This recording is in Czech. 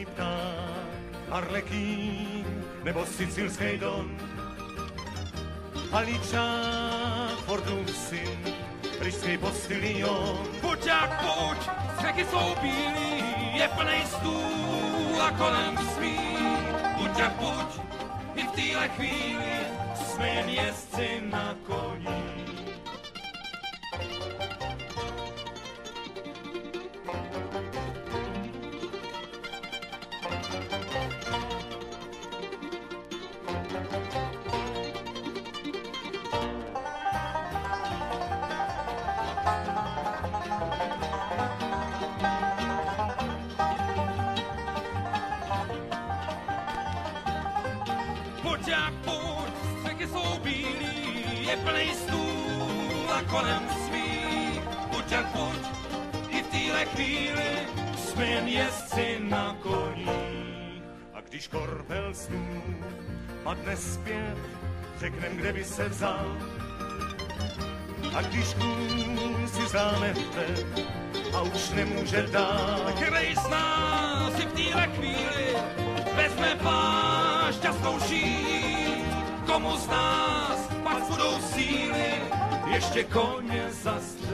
línej pták, arlekín nebo sicilský don. Aličák, Fordův syn, pražský postilion. Jak pojď, střechy jsou bílý, je plnej stůl a kolem smí. Pojď jak pojď, i v téhle chvíli jsme jen jezdci na koní. Pojď, střechy jsou bílý, je plnej stůl a kolem svých. Pojď jak pojď, i v téhle chvíli jsme jen jezdci na koních. A když korbel snů padne zpět, řeknem, kde by se vzal. A když kůl si vpřed a už nemůže dál, Který z nás si v téhle chvíli šít? Komu z nás pak budou síly ještě koně zastřelit?